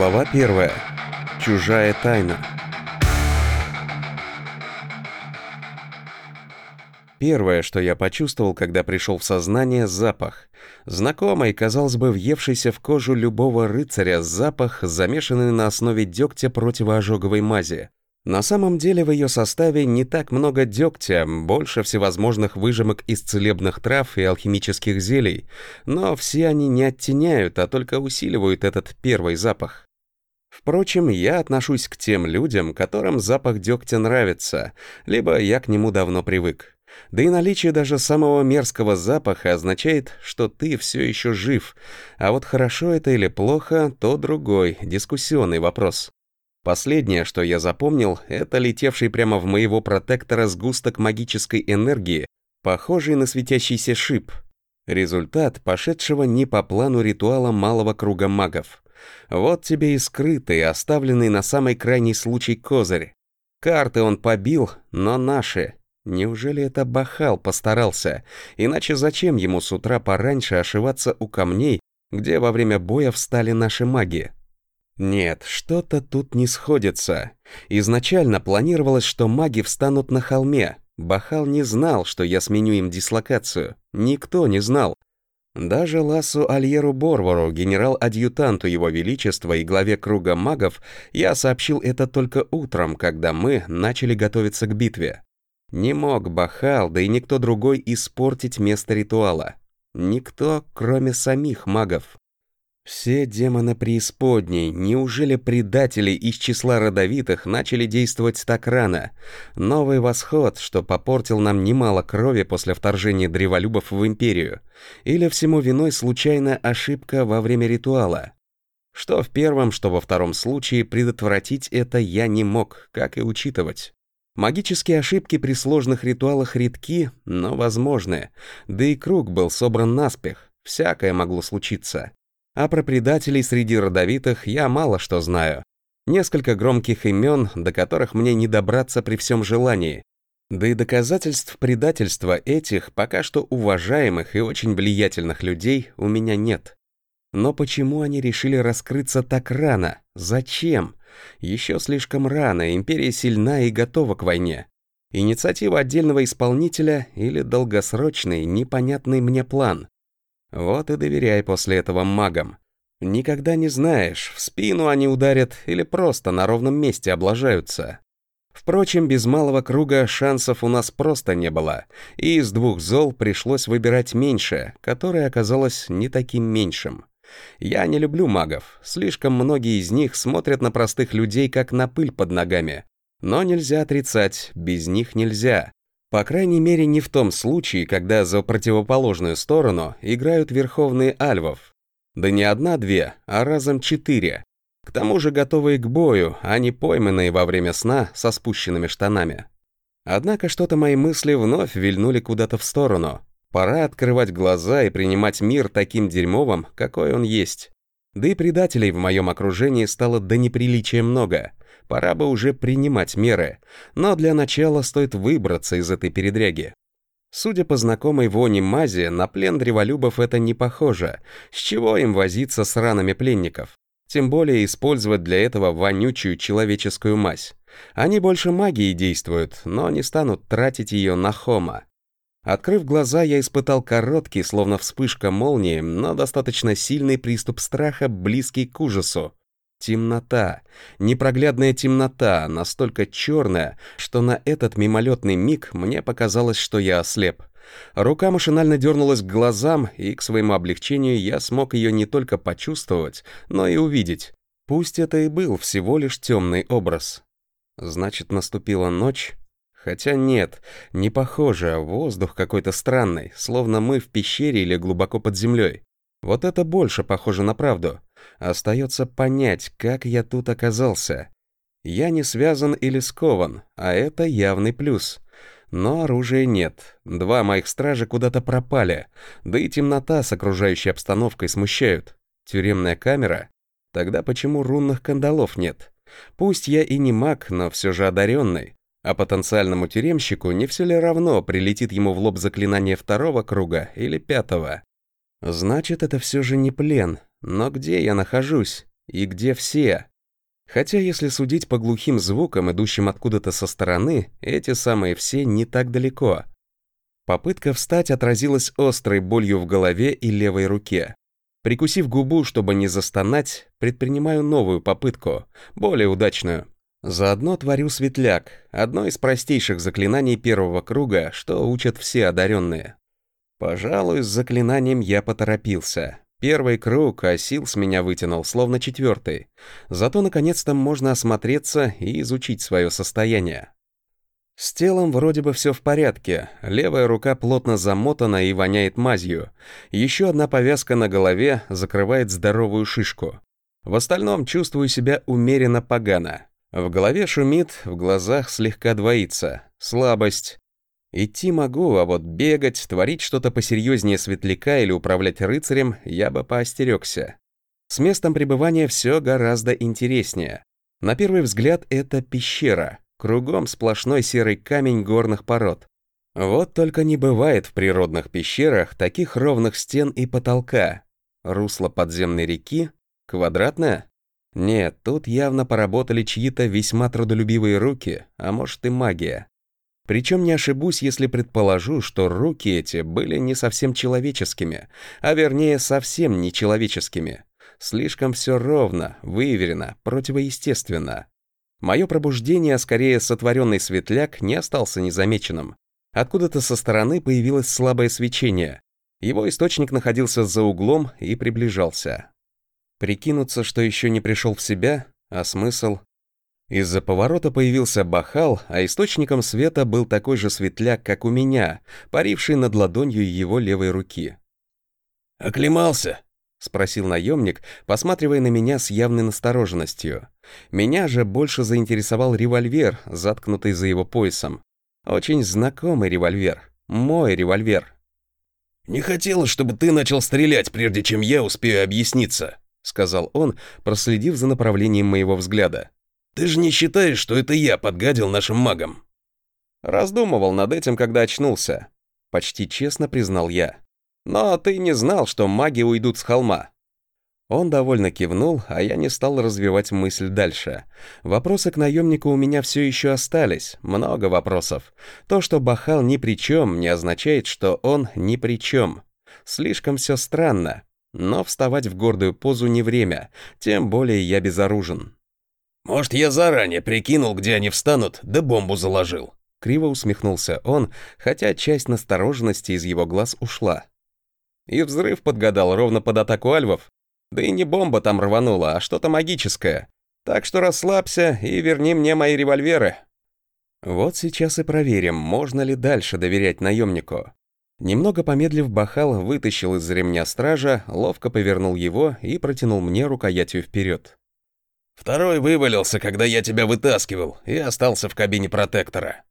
Глава первая. Чужая тайна. Первое, что я почувствовал, когда пришел в сознание, — запах. Знакомый, казалось бы, въевшийся в кожу любого рыцаря запах, замешанный на основе дегтя противоожоговой мази. На самом деле в ее составе не так много дегтя, больше всевозможных выжимок из целебных трав и алхимических зелий, но все они не оттеняют, а только усиливают этот первый запах. Впрочем, я отношусь к тем людям, которым запах дегтя нравится, либо я к нему давно привык. Да и наличие даже самого мерзкого запаха означает, что ты все еще жив, а вот хорошо это или плохо, то другой, дискуссионный вопрос. Последнее, что я запомнил, это летевший прямо в моего протектора сгусток магической энергии, похожий на светящийся шип. Результат пошедшего не по плану ритуала малого круга магов. Вот тебе и скрытый, оставленный на самый крайний случай козырь. Карты он побил, но наши. Неужели это Бахал постарался? Иначе зачем ему с утра пораньше ошиваться у камней, где во время боя встали наши маги? Нет, что-то тут не сходится. Изначально планировалось, что маги встанут на холме. Бахал не знал, что я сменю им дислокацию. Никто не знал. Даже Лассу Альеру Борвору, генерал-адъютанту Его Величества и главе круга магов, я сообщил это только утром, когда мы начали готовиться к битве. Не мог Бахал, да и никто другой испортить место ритуала. Никто, кроме самих магов. Все демоны преисподней, неужели предатели из числа родовитых начали действовать так рано? Новый восход, что попортил нам немало крови после вторжения древолюбов в Империю? Или всему виной случайная ошибка во время ритуала? Что в первом, что во втором случае предотвратить это я не мог, как и учитывать. Магические ошибки при сложных ритуалах редки, но возможны, да и круг был собран наспех, всякое могло случиться. А про предателей среди родовитых я мало что знаю. Несколько громких имен, до которых мне не добраться при всем желании. Да и доказательств предательства этих пока что уважаемых и очень влиятельных людей у меня нет. Но почему они решили раскрыться так рано? Зачем? Еще слишком рано, империя сильна и готова к войне. Инициатива отдельного исполнителя или долгосрочный, непонятный мне план. Вот и доверяй после этого магам. Никогда не знаешь, в спину они ударят или просто на ровном месте облажаются. Впрочем, без малого круга шансов у нас просто не было, и из двух зол пришлось выбирать меньшее, которое оказалось не таким меньшим. Я не люблю магов, слишком многие из них смотрят на простых людей как на пыль под ногами. Но нельзя отрицать, без них нельзя. По крайней мере, не в том случае, когда за противоположную сторону играют верховные альвов. Да не одна-две, а разом четыре. К тому же готовые к бою, а не пойманные во время сна со спущенными штанами. Однако что-то мои мысли вновь вильнули куда-то в сторону. Пора открывать глаза и принимать мир таким дерьмовым, какой он есть. Да и предателей в моем окружении стало до неприличия много. Пора бы уже принимать меры, но для начала стоит выбраться из этой передряги. Судя по знакомой воне мази, на плен древолюбов это не похоже. С чего им возиться с ранами пленников? Тем более использовать для этого вонючую человеческую мазь. Они больше магией действуют, но не станут тратить ее на хома. Открыв глаза, я испытал короткий, словно вспышка молнии, но достаточно сильный приступ страха, близкий к ужасу. Темнота, непроглядная темнота, настолько черная, что на этот мимолетный миг мне показалось, что я ослеп. Рука машинально дернулась к глазам, и к своему облегчению я смог ее не только почувствовать, но и увидеть. Пусть это и был всего лишь темный образ. Значит, наступила ночь? Хотя нет, не похоже, воздух какой-то странный, словно мы в пещере или глубоко под землей. Вот это больше похоже на правду. Остается понять, как я тут оказался. Я не связан или скован, а это явный плюс. Но оружия нет. Два моих стража куда-то пропали. Да и темнота с окружающей обстановкой смущают. Тюремная камера? Тогда почему рунных кандалов нет? Пусть я и не маг, но все же одаренный. А потенциальному тюремщику не все ли равно, прилетит ему в лоб заклинание второго круга или пятого? Значит, это все же не плен. Но где я нахожусь? И где все? Хотя, если судить по глухим звукам, идущим откуда-то со стороны, эти самые все не так далеко. Попытка встать отразилась острой болью в голове и левой руке. Прикусив губу, чтобы не застонать, предпринимаю новую попытку, более удачную. Заодно творю светляк, одно из простейших заклинаний первого круга, что учат все одаренные. Пожалуй, с заклинанием я поторопился. Первый круг, а сил с меня вытянул, словно четвертый. Зато наконец-то можно осмотреться и изучить свое состояние. С телом вроде бы все в порядке. Левая рука плотно замотана и воняет мазью. Еще одна повязка на голове закрывает здоровую шишку. В остальном чувствую себя умеренно погано. В голове шумит, в глазах слегка двоится. Слабость. Идти могу, а вот бегать, творить что-то посерьезнее светляка или управлять рыцарем я бы поостерегся. С местом пребывания все гораздо интереснее. На первый взгляд это пещера. Кругом сплошной серый камень горных пород. Вот только не бывает в природных пещерах таких ровных стен и потолка. Русло подземной реки? Квадратное? Нет, тут явно поработали чьи-то весьма трудолюбивые руки, а может и магия. Причем не ошибусь, если предположу, что руки эти были не совсем человеческими, а вернее совсем не человеческими. Слишком все ровно, выверено, противоестественно. Мое пробуждение, а скорее сотворенный светляк, не остался незамеченным. Откуда-то со стороны появилось слабое свечение. Его источник находился за углом и приближался. Прикинуться, что еще не пришел в себя, а смысл? Из-за поворота появился бахал, а источником света был такой же светляк, как у меня, паривший над ладонью его левой руки. «Оклемался?» — спросил наемник, посматривая на меня с явной настороженностью. Меня же больше заинтересовал револьвер, заткнутый за его поясом. Очень знакомый револьвер. Мой револьвер. «Не хотелось, чтобы ты начал стрелять, прежде чем я успею объясниться», — сказал он, проследив за направлением моего взгляда. «Ты же не считаешь, что это я подгадил нашим магам?» Раздумывал над этим, когда очнулся. Почти честно признал я. Но ты не знал, что маги уйдут с холма». Он довольно кивнул, а я не стал развивать мысль дальше. Вопросы к наемнику у меня все еще остались, много вопросов. То, что Бахал ни при чем, не означает, что он ни при чем. Слишком все странно. Но вставать в гордую позу не время, тем более я безоружен. «Может, я заранее прикинул, где они встанут, да бомбу заложил?» Криво усмехнулся он, хотя часть настороженности из его глаз ушла. И взрыв подгадал ровно под атаку альвов. Да и не бомба там рванула, а что-то магическое. Так что расслабься и верни мне мои револьверы. Вот сейчас и проверим, можно ли дальше доверять наемнику. Немного помедлив, Бахал вытащил из ремня стража, ловко повернул его и протянул мне рукоятью вперед. «Второй вывалился, когда я тебя вытаскивал, и остался в кабине протектора.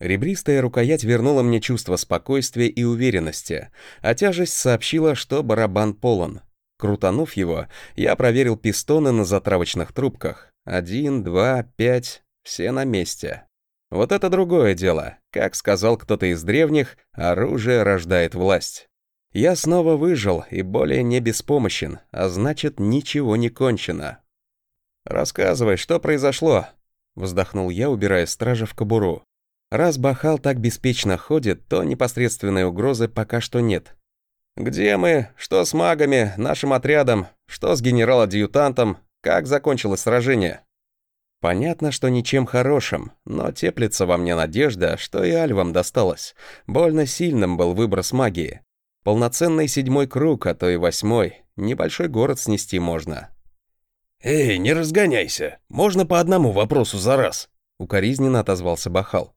Ребристая рукоять вернула мне чувство спокойствия и уверенности, а тяжесть сообщила, что барабан полон. Крутанув его, я проверил пистоны на затравочных трубках. Один, два, пять, все на месте. Вот это другое дело. Как сказал кто-то из древних, оружие рождает власть. Я снова выжил и более не беспомощен, а значит, ничего не кончено. «Рассказывай, что произошло?» Вздохнул я, убирая стража в кобуру. Раз Бахал так беспечно ходит, то непосредственной угрозы пока что нет. Где мы? Что с магами, нашим отрядом? Что с генерал-адъютантом? Как закончилось сражение? Понятно, что ничем хорошим, но теплится во мне надежда, что и альвам досталось. Больно сильным был выброс магии. Полноценный седьмой круг, а то и восьмой. Небольшой город снести можно. «Эй, не разгоняйся. Можно по одному вопросу за раз», — укоризненно отозвался Бахал.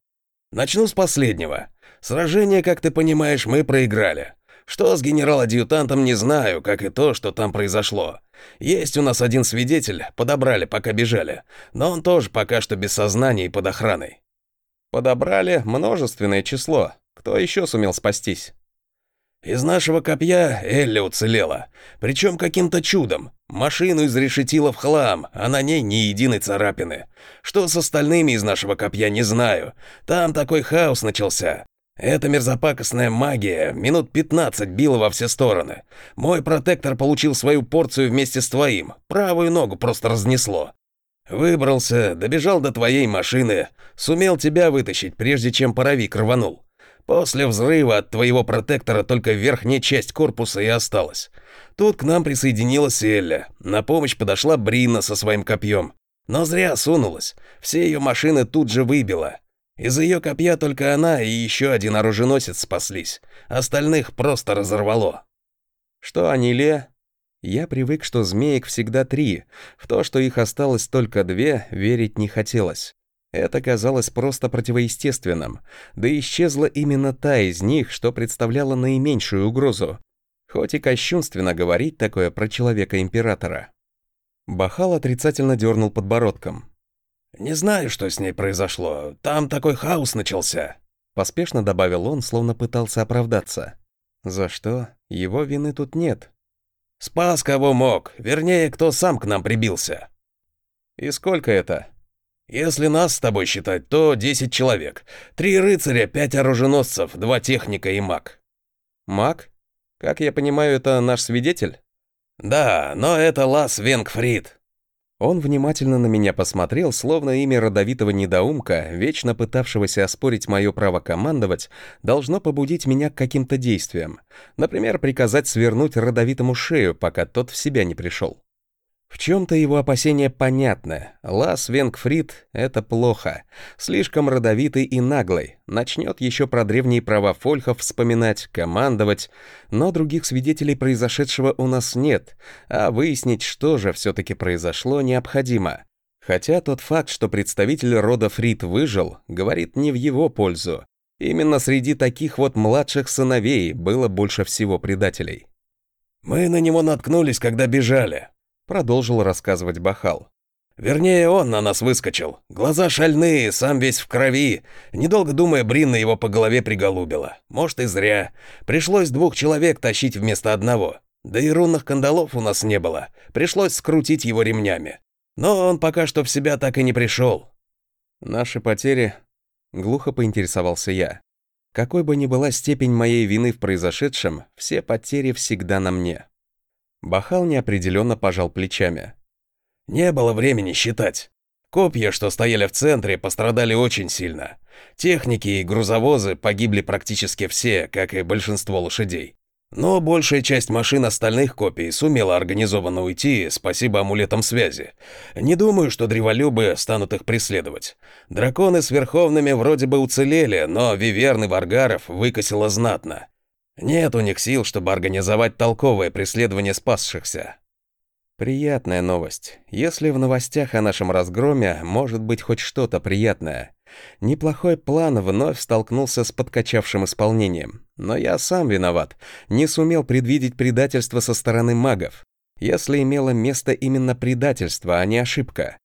Начну с последнего. Сражение, как ты понимаешь, мы проиграли. Что с генерал-адъютантом, не знаю, как и то, что там произошло. Есть у нас один свидетель, подобрали, пока бежали, но он тоже пока что без сознания и под охраной. Подобрали множественное число. Кто еще сумел спастись? Из нашего копья Элли уцелела, причем каким-то чудом. Машину изрешетила в хлам, а на ней ни единой царапины. Что с остальными из нашего копья, не знаю. Там такой хаос начался. Эта мерзопакостная магия минут 15 била во все стороны. Мой протектор получил свою порцию вместе с твоим. Правую ногу просто разнесло. Выбрался, добежал до твоей машины, сумел тебя вытащить, прежде чем паровик рванул. После взрыва от твоего протектора только верхняя часть корпуса и осталась. Тут к нам присоединилась Элля. На помощь подошла Брина со своим копьем. Но зря сунулась. Все ее машины тут же выбила. Из ее копья только она и еще один оруженосец спаслись. Остальных просто разорвало. Что Аниле? Я привык, что змеек всегда три. В то, что их осталось только две, верить не хотелось. Это казалось просто противоестественным, да исчезла именно та из них, что представляла наименьшую угрозу. Хоть и кощунственно говорить такое про человека-императора. Бахал отрицательно дернул подбородком. «Не знаю, что с ней произошло. Там такой хаос начался», — поспешно добавил он, словно пытался оправдаться. «За что? Его вины тут нет». «Спас кого мог. Вернее, кто сам к нам прибился». «И сколько это?» Если нас с тобой считать, то 10 человек. Три рыцаря, пять оруженосцев, два техника и маг. Маг? Как я понимаю, это наш свидетель? Да, но это Лас Венгфрид. Он внимательно на меня посмотрел, словно имя родовитого недоумка, вечно пытавшегося оспорить мое право командовать, должно побудить меня к каким-то действиям. Например, приказать свернуть родовитому шею, пока тот в себя не пришел. В чем-то его опасения понятны. Лас Венгфрид — это плохо. Слишком родовитый и наглый. Начнет еще про древние права фольхов вспоминать, командовать. Но других свидетелей произошедшего у нас нет, а выяснить, что же все-таки произошло, необходимо. Хотя тот факт, что представитель рода Фрид выжил, говорит не в его пользу. Именно среди таких вот младших сыновей было больше всего предателей. «Мы на него наткнулись, когда бежали», продолжил рассказывать Бахал. Вернее, он на нас выскочил. Глаза шальные, сам весь в крови. Недолго думая, Бринна его по голове приголубила. Может, и зря. Пришлось двух человек тащить вместо одного. Да и рунных кандалов у нас не было. Пришлось скрутить его ремнями. Но он пока что в себя так и не пришел. Наши потери... Глухо поинтересовался я. Какой бы ни была степень моей вины в произошедшем, все потери всегда на мне. Бахал неопределенно пожал плечами. «Не было времени считать. Копья, что стояли в центре, пострадали очень сильно. Техники и грузовозы погибли практически все, как и большинство лошадей. Но большая часть машин остальных копий сумела организованно уйти, спасибо амулетам связи. Не думаю, что древолюбы станут их преследовать. Драконы с верховными вроде бы уцелели, но виверны варгаров выкосило знатно. Нет у них сил, чтобы организовать толковое преследование спасшихся. Приятная новость. Если в новостях о нашем разгроме может быть хоть что-то приятное. Неплохой план вновь столкнулся с подкачавшим исполнением. Но я сам виноват. Не сумел предвидеть предательство со стороны магов. Если имело место именно предательство, а не ошибка.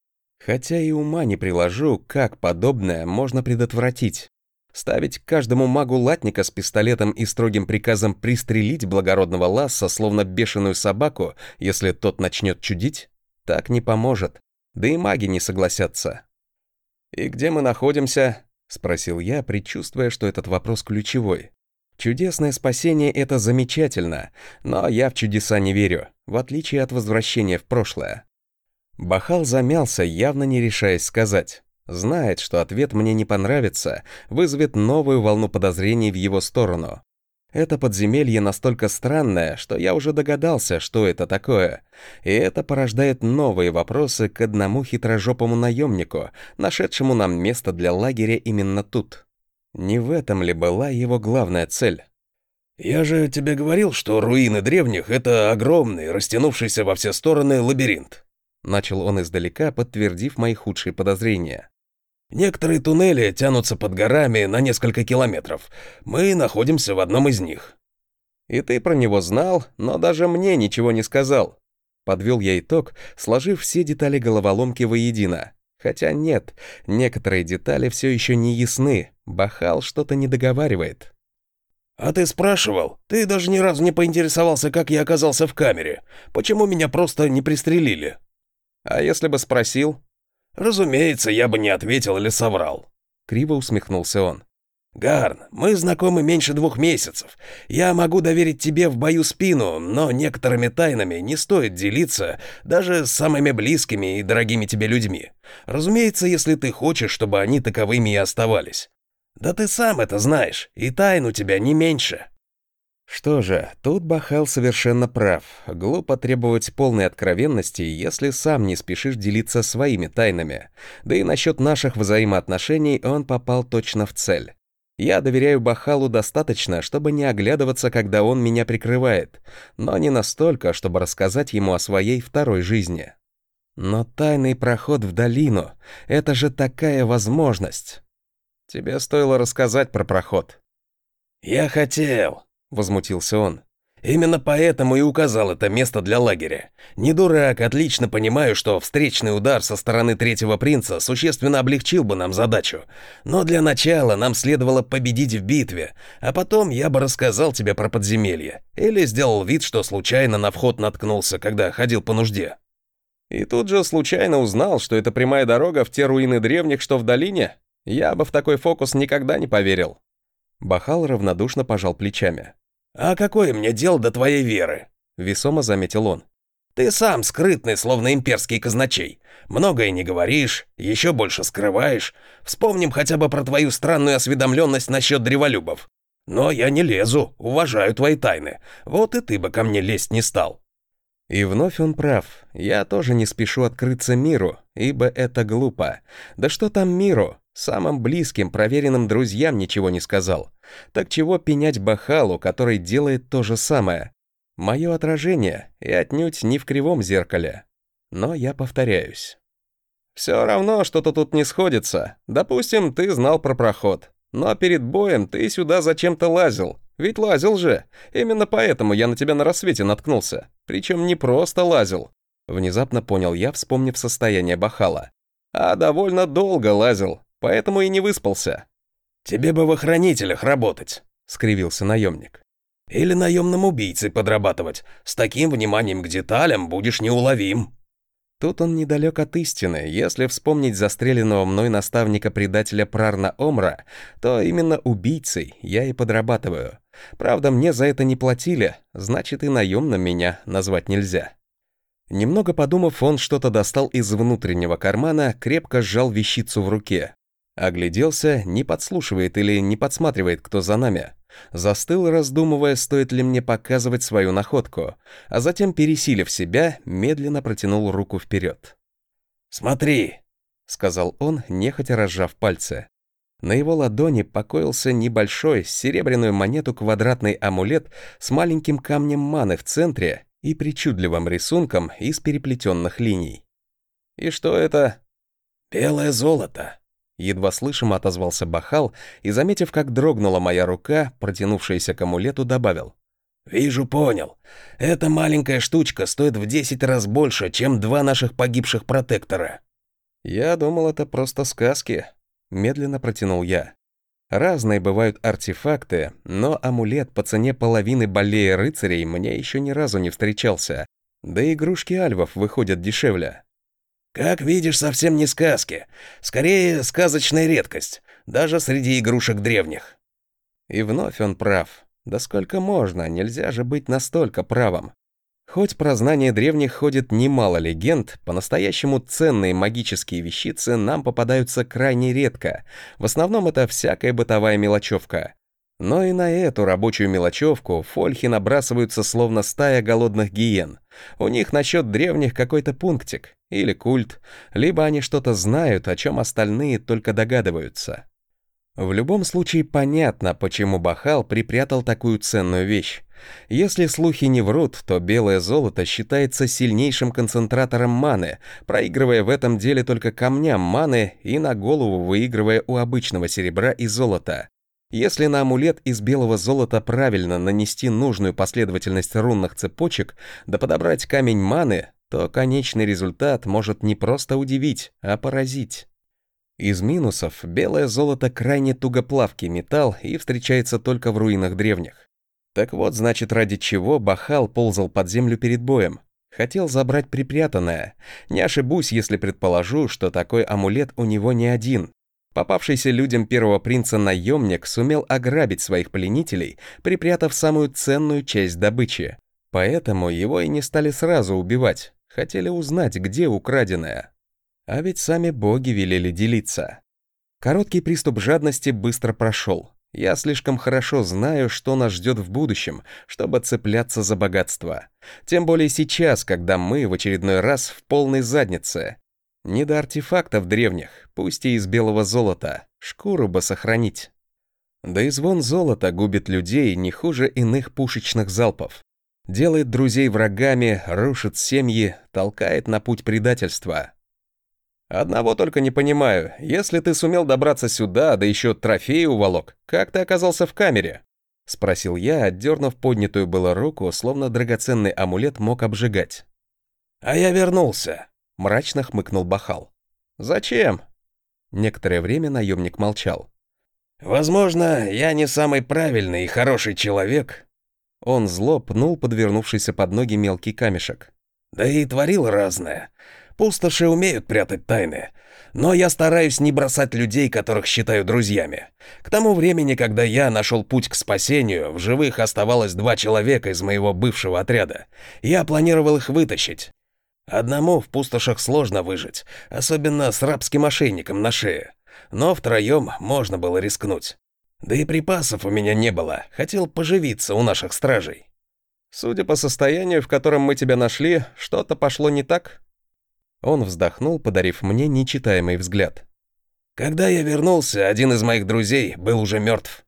Хотя и ума не приложу, как подобное можно предотвратить. Ставить каждому магу латника с пистолетом и строгим приказом пристрелить благородного ласса, словно бешеную собаку, если тот начнет чудить, так не поможет. Да и маги не согласятся. «И где мы находимся?» — спросил я, предчувствуя, что этот вопрос ключевой. Чудесное спасение — это замечательно, но я в чудеса не верю, в отличие от возвращения в прошлое. Бахал замялся, явно не решаясь сказать. Знает, что ответ мне не понравится, вызовет новую волну подозрений в его сторону. Это подземелье настолько странное, что я уже догадался, что это такое. И это порождает новые вопросы к одному хитрожопому наемнику, нашедшему нам место для лагеря именно тут. Не в этом ли была его главная цель? «Я же тебе говорил, что руины древних — это огромный, растянувшийся во все стороны лабиринт», — начал он издалека, подтвердив мои худшие подозрения. Некоторые туннели тянутся под горами на несколько километров. Мы находимся в одном из них. И ты про него знал, но даже мне ничего не сказал. Подвел я итог, сложив все детали головоломки воедино. Хотя нет, некоторые детали все еще не ясны. Бахал что-то не договаривает. «А ты спрашивал? Ты даже ни разу не поинтересовался, как я оказался в камере. Почему меня просто не пристрелили?» «А если бы спросил?» «Разумеется, я бы не ответил или соврал». Криво усмехнулся он. «Гарн, мы знакомы меньше двух месяцев. Я могу доверить тебе в бою спину, но некоторыми тайнами не стоит делиться даже с самыми близкими и дорогими тебе людьми. Разумеется, если ты хочешь, чтобы они таковыми и оставались. Да ты сам это знаешь, и тайн у тебя не меньше». Что же, тут Бахал совершенно прав. Глупо требовать полной откровенности, если сам не спешишь делиться своими тайнами. Да и насчет наших взаимоотношений он попал точно в цель. Я доверяю Бахалу достаточно, чтобы не оглядываться, когда он меня прикрывает, но не настолько, чтобы рассказать ему о своей второй жизни. Но тайный проход в долину — это же такая возможность. Тебе стоило рассказать про проход. «Я хотел», — возмутился он. Именно поэтому и указал это место для лагеря. Не дурак, отлично понимаю, что встречный удар со стороны третьего принца существенно облегчил бы нам задачу. Но для начала нам следовало победить в битве, а потом я бы рассказал тебе про подземелье. Или сделал вид, что случайно на вход наткнулся, когда ходил по нужде. И тут же случайно узнал, что это прямая дорога в те руины древних, что в долине? Я бы в такой фокус никогда не поверил. Бахал равнодушно пожал плечами. «А какое мне дело до твоей веры?» — весомо заметил он. «Ты сам скрытный, словно имперский казначей. Многое не говоришь, еще больше скрываешь. Вспомним хотя бы про твою странную осведомленность насчет древолюбов. Но я не лезу, уважаю твои тайны. Вот и ты бы ко мне лезть не стал». И вновь он прав. Я тоже не спешу открыться миру, ибо это глупо. Да что там миру? Самым близким, проверенным друзьям ничего не сказал. Так чего пенять Бахалу, который делает то же самое? Мое отражение, и отнюдь не в кривом зеркале. Но я повторяюсь. Все равно что-то тут не сходится. Допустим, ты знал про проход. Но перед боем ты сюда зачем-то лазил. Ведь лазил же. Именно поэтому я на тебя на рассвете наткнулся. Причем не просто лазил. Внезапно понял я, вспомнив состояние Бахала. А довольно долго лазил поэтому и не выспался». «Тебе бы в охранителях работать», — скривился наемник. «Или наемным убийцей подрабатывать. С таким вниманием к деталям будешь неуловим». Тут он недалек от истины. Если вспомнить застреленного мной наставника-предателя Прарна Омра, то именно убийцей я и подрабатываю. Правда, мне за это не платили, значит и наемным меня назвать нельзя. Немного подумав, он что-то достал из внутреннего кармана, крепко сжал вещицу в руке. Огляделся, не подслушивает или не подсматривает, кто за нами. Застыл, раздумывая, стоит ли мне показывать свою находку, а затем, пересилив себя, медленно протянул руку вперед. «Смотри!» — сказал он, нехотя разжав пальцы. На его ладони покоился небольшой, серебряную монету квадратный амулет с маленьким камнем маны в центре и причудливым рисунком из переплетенных линий. «И что это?» «Белое золото», Едва слышимо отозвался Бахал и, заметив, как дрогнула моя рука, протянувшаяся к амулету, добавил. «Вижу, понял. Эта маленькая штучка стоит в десять раз больше, чем два наших погибших протектора». «Я думал, это просто сказки», — медленно протянул я. Разные бывают артефакты, но амулет по цене половины болея рыцарей мне еще ни разу не встречался. Да и игрушки альвов выходят дешевле. Как видишь, совсем не сказки. Скорее, сказочная редкость, даже среди игрушек древних. И вновь он прав. Да сколько можно, нельзя же быть настолько правым. Хоть про знание древних ходит немало легенд, по-настоящему ценные магические вещицы нам попадаются крайне редко. В основном это всякая бытовая мелочевка. Но и на эту рабочую мелочевку фольхи набрасываются словно стая голодных гиен. У них насчет древних какой-то пунктик, или культ, либо они что-то знают, о чем остальные только догадываются. В любом случае понятно, почему Бахал припрятал такую ценную вещь. Если слухи не врут, то белое золото считается сильнейшим концентратором маны, проигрывая в этом деле только камням маны и на голову выигрывая у обычного серебра и золота. Если на амулет из белого золота правильно нанести нужную последовательность рунных цепочек, да подобрать камень маны, то конечный результат может не просто удивить, а поразить. Из минусов белое золото крайне тугоплавкий металл и встречается только в руинах древних. Так вот, значит, ради чего Бахал ползал под землю перед боем. Хотел забрать припрятанное. Не ошибусь, если предположу, что такой амулет у него не один. Попавшийся людям первого принца наемник сумел ограбить своих пленителей, припрятав самую ценную часть добычи. Поэтому его и не стали сразу убивать, хотели узнать, где украденное. А ведь сами боги велели делиться. Короткий приступ жадности быстро прошел. Я слишком хорошо знаю, что нас ждет в будущем, чтобы цепляться за богатство. Тем более сейчас, когда мы в очередной раз в полной заднице. Не до артефактов древних, пусть и из белого золота, шкуру бы сохранить. Да и звон золота губит людей не хуже иных пушечных залпов. Делает друзей врагами, рушит семьи, толкает на путь предательства. Одного только не понимаю, если ты сумел добраться сюда, да еще трофеи уволок, как ты оказался в камере? Спросил я, отдернув поднятую было руку, словно драгоценный амулет мог обжигать. «А я вернулся», — мрачно хмыкнул Бахал. «Зачем?» Некоторое время наемник молчал. «Возможно, я не самый правильный и хороший человек». Он зло пнул подвернувшийся под ноги мелкий камешек. «Да и творил разное. Пустоши умеют прятать тайны. Но я стараюсь не бросать людей, которых считаю друзьями. К тому времени, когда я нашел путь к спасению, в живых оставалось два человека из моего бывшего отряда. Я планировал их вытащить. Одному в пустошах сложно выжить, особенно с рабским ошейником на шее. Но втроем можно было рискнуть. Да и припасов у меня не было, хотел поживиться у наших стражей. Судя по состоянию, в котором мы тебя нашли, что-то пошло не так? Он вздохнул, подарив мне нечитаемый взгляд. Когда я вернулся, один из моих друзей был уже мертв.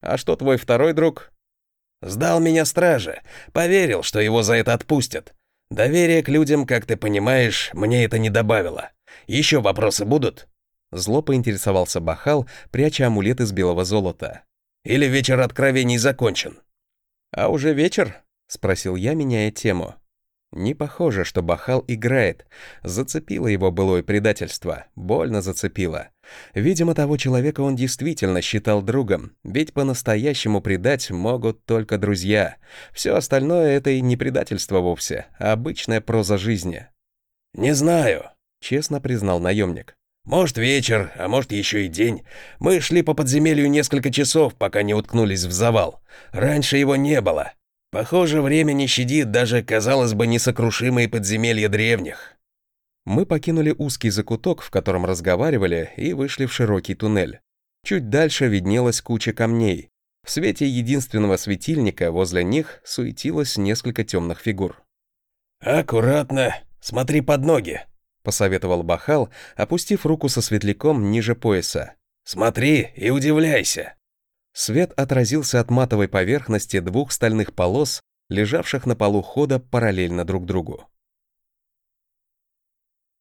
А что твой второй друг? Сдал меня страже, поверил, что его за это отпустят. Доверие к людям, как ты понимаешь, мне это не добавило. Еще вопросы будут?» Зло поинтересовался Бахал, пряча амулет из белого золота. «Или вечер откровений закончен?» «А уже вечер?» — спросил я, меняя тему. Не похоже, что Бахал играет. Зацепило его былое предательство. Больно зацепило. Видимо, того человека он действительно считал другом, ведь по-настоящему предать могут только друзья. Все остальное — это и не предательство вовсе, а обычная проза жизни. «Не знаю», — честно признал наемник. «Может, вечер, а может, еще и день. Мы шли по подземелью несколько часов, пока не уткнулись в завал. Раньше его не было. Похоже, время не щадит даже, казалось бы, несокрушимые подземелья древних. Мы покинули узкий закуток, в котором разговаривали, и вышли в широкий туннель. Чуть дальше виднелась куча камней. В свете единственного светильника возле них суетилось несколько темных фигур. «Аккуратно, смотри под ноги», — посоветовал Бахал, опустив руку со светляком ниже пояса. «Смотри и удивляйся». Свет отразился от матовой поверхности двух стальных полос, лежавших на полу хода параллельно друг другу.